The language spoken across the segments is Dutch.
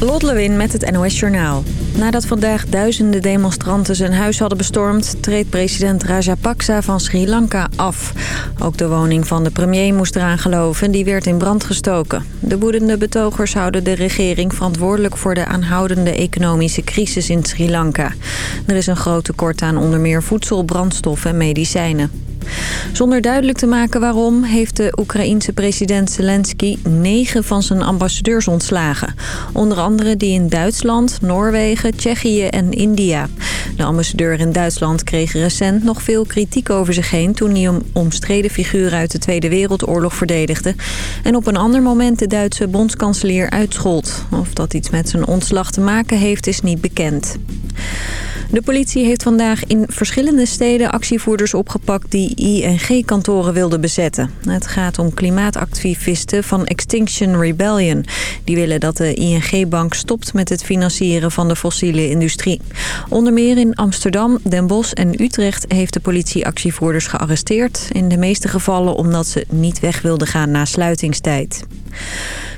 Lot Lewin met het NOS Journaal. Nadat vandaag duizenden demonstranten zijn huis hadden bestormd... treedt president Rajapaksa van Sri Lanka af. Ook de woning van de premier moest eraan geloven. Die werd in brand gestoken. De woedende betogers houden de regering verantwoordelijk... voor de aanhoudende economische crisis in Sri Lanka. Er is een groot tekort aan onder meer voedsel, brandstof en medicijnen. Zonder duidelijk te maken waarom heeft de Oekraïense president Zelensky negen van zijn ambassadeurs ontslagen. Onder andere die in Duitsland, Noorwegen, Tsjechië en India. De ambassadeur in Duitsland kreeg recent nog veel kritiek over zich heen... toen hij een omstreden figuur uit de Tweede Wereldoorlog verdedigde... en op een ander moment de Duitse bondskanselier uitschold. Of dat iets met zijn ontslag te maken heeft, is niet bekend. De politie heeft vandaag in verschillende steden actievoerders opgepakt die ING-kantoren wilden bezetten. Het gaat om klimaatactivisten van Extinction Rebellion. Die willen dat de ING-bank stopt met het financieren van de fossiele industrie. Onder meer in Amsterdam, Den Bosch en Utrecht heeft de politie actievoerders gearresteerd. In de meeste gevallen omdat ze niet weg wilden gaan na sluitingstijd.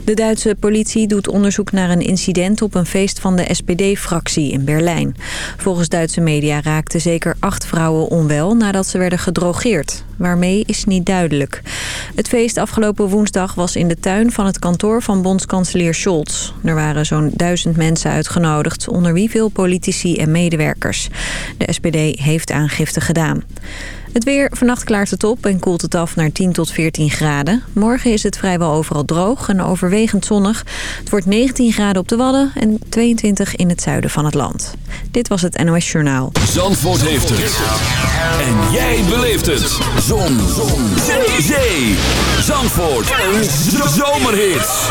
De Duitse politie doet onderzoek naar een incident op een feest van de SPD-fractie in Berlijn. Volgens Duitse media raakten zeker acht vrouwen onwel nadat ze werden gedrogeerd. Waarmee is niet duidelijk. Het feest afgelopen woensdag was in de tuin van het kantoor van bondskanselier Scholz. Er waren zo'n duizend mensen uitgenodigd, onder wie veel politici en medewerkers. De SPD heeft aangifte gedaan. Het weer, vannacht klaart het op en koelt het af naar 10 tot 14 graden. Morgen is het vrijwel overal droog en overwegend zonnig. Het wordt 19 graden op de Wadden en 22 in het zuiden van het land. Dit was het NOS Journaal. Zandvoort heeft het. En jij beleeft het. Zon. Zon. Zee. Zee. Zandvoort. Een zomerhit.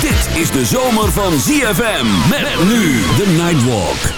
Dit is de zomer van ZFM. Met nu de Nightwalk.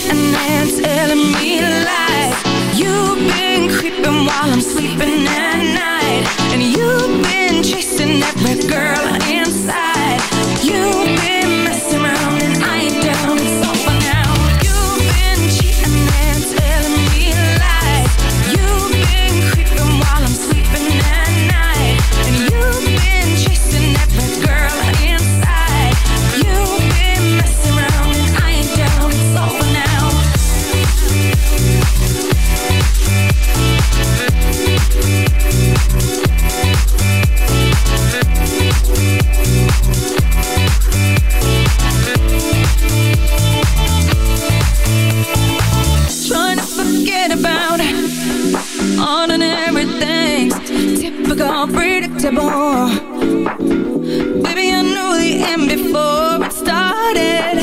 and telling me lies. You've been creeping while I'm sleeping at night. And you've been chasing every girl inside. You've been typical, predictable. Baby, I knew the end before it started.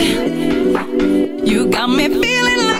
You got me feeling like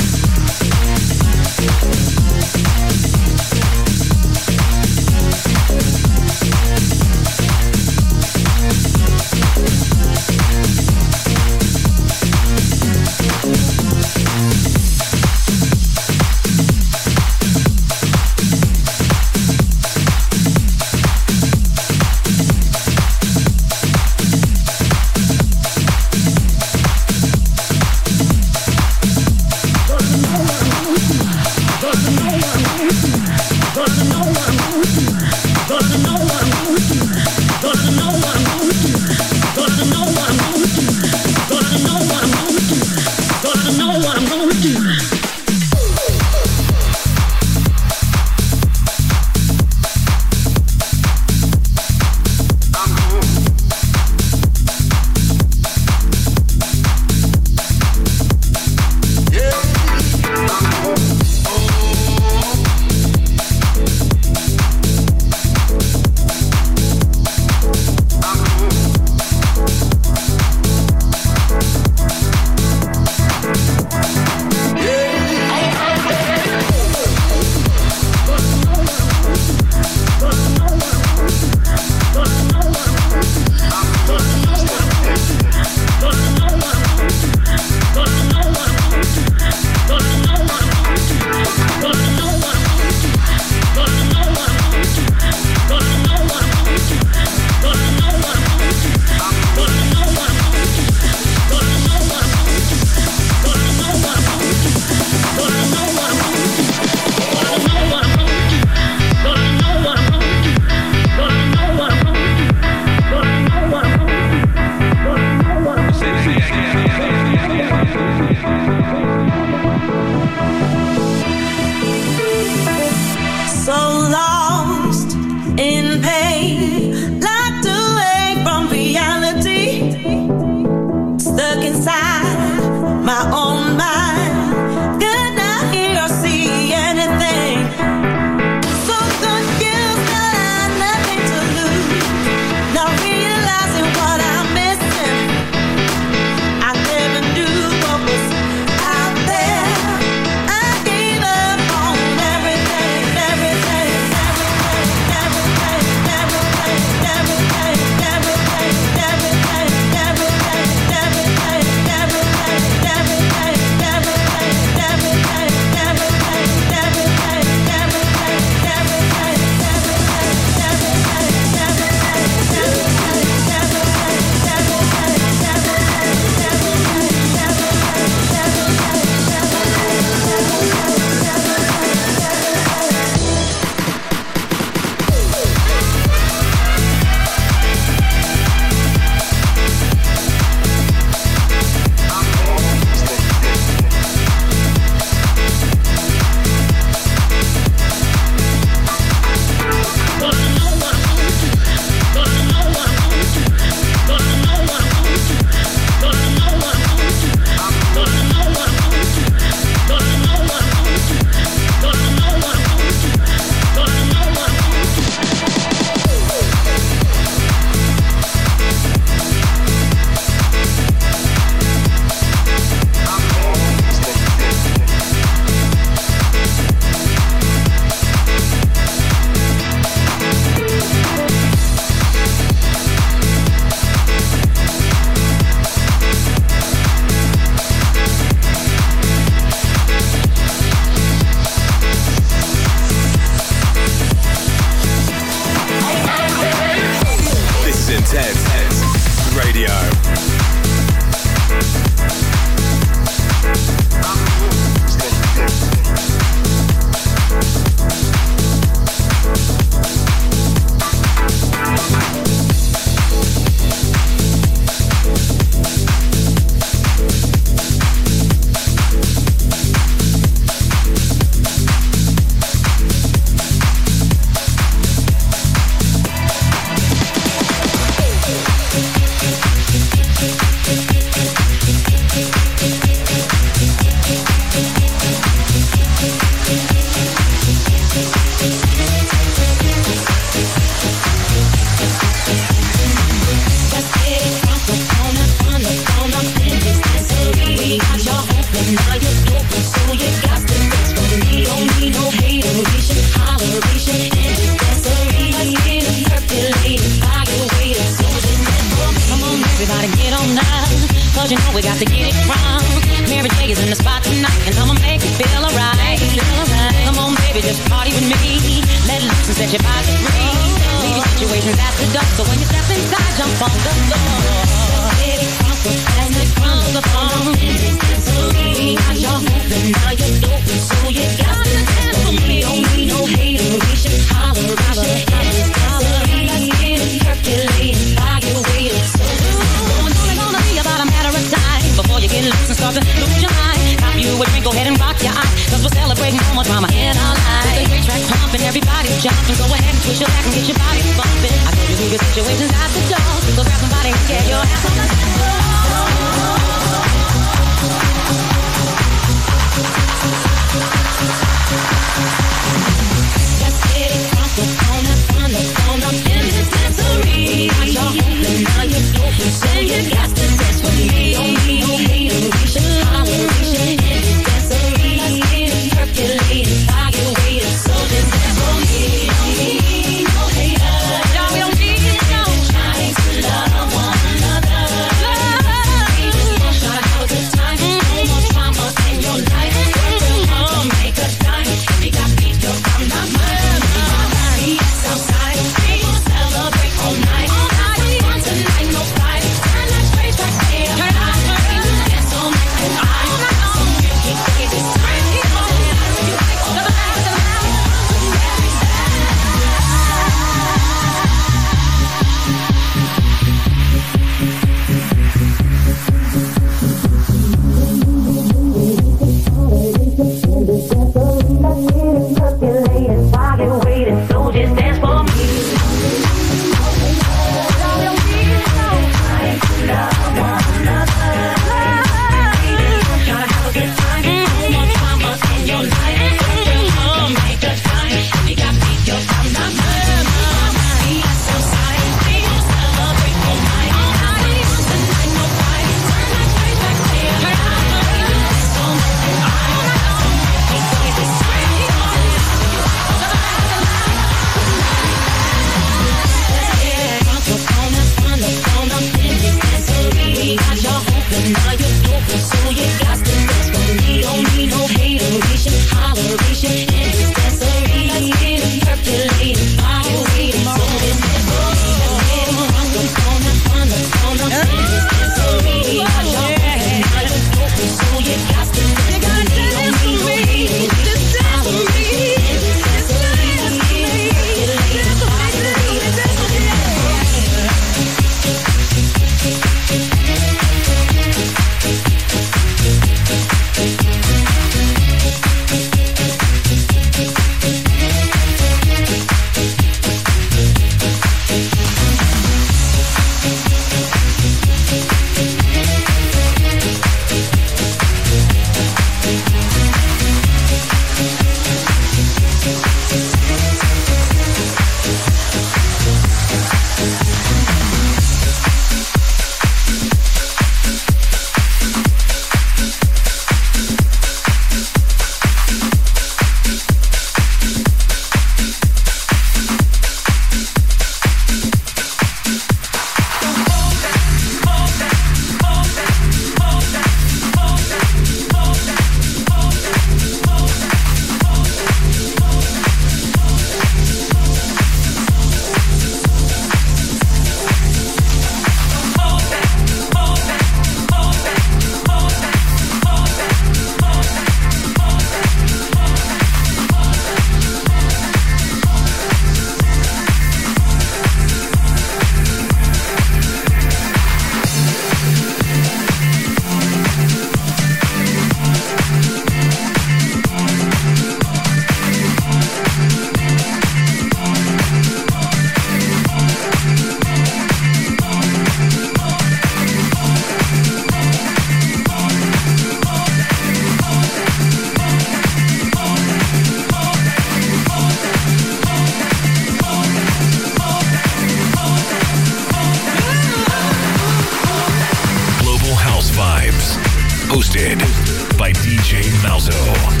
by DJ Malzo.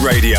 Radio.